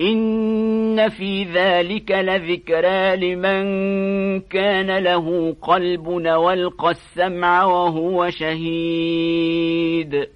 إن في ذلك لذكرى لمن كان له قلب والقى السمع وهو شهيد